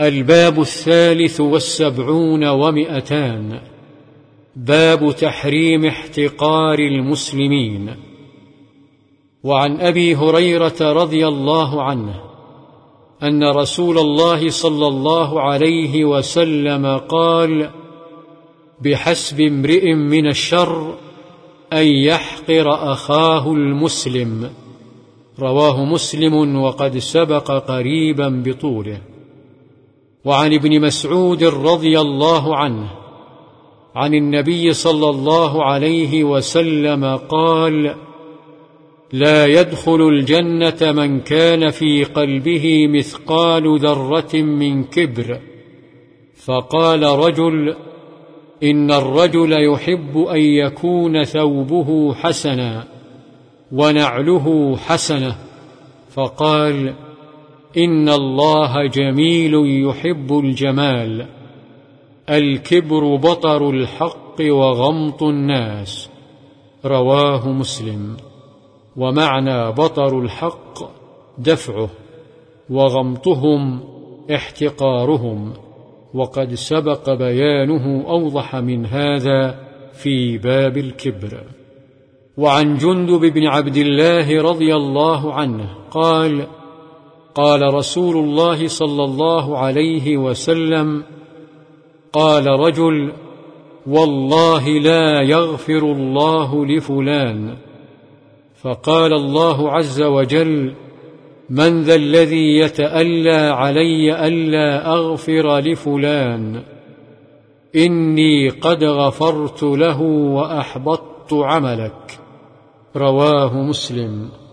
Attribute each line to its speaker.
Speaker 1: الباب الثالث والسبعون ومئتان. باب تحريم احتقار المسلمين. وعن أبي هريرة رضي الله عنه أن رسول الله صلى الله عليه وسلم قال بحسب امرئ من الشر أن يحقر أخاه المسلم. رواه مسلم وقد سبق قريبا بطوله. وعن ابن مسعود رضي الله عنه عن النبي صلى الله عليه وسلم قال لا يدخل الجنة من كان في قلبه مثقال ذرة من كبر فقال رجل إن الرجل يحب أن يكون ثوبه حسنا ونعله حسنة فقال إن الله جميل يحب الجمال الكبر بطر الحق وغمط الناس رواه مسلم ومعنى بطر الحق دفعه وغمطهم احتقارهم وقد سبق بيانه أوضح من هذا في باب الكبر وعن جندب بن عبد الله رضي الله عنه قال قال رسول الله صلى الله عليه وسلم قال رجل والله لا يغفر الله لفلان. فقال الله عز وجل من ذا الذي يتألى علي ألا أغفر لفلان؟ إني قد غفرت له وأحبطت عملك. رواه مسلم.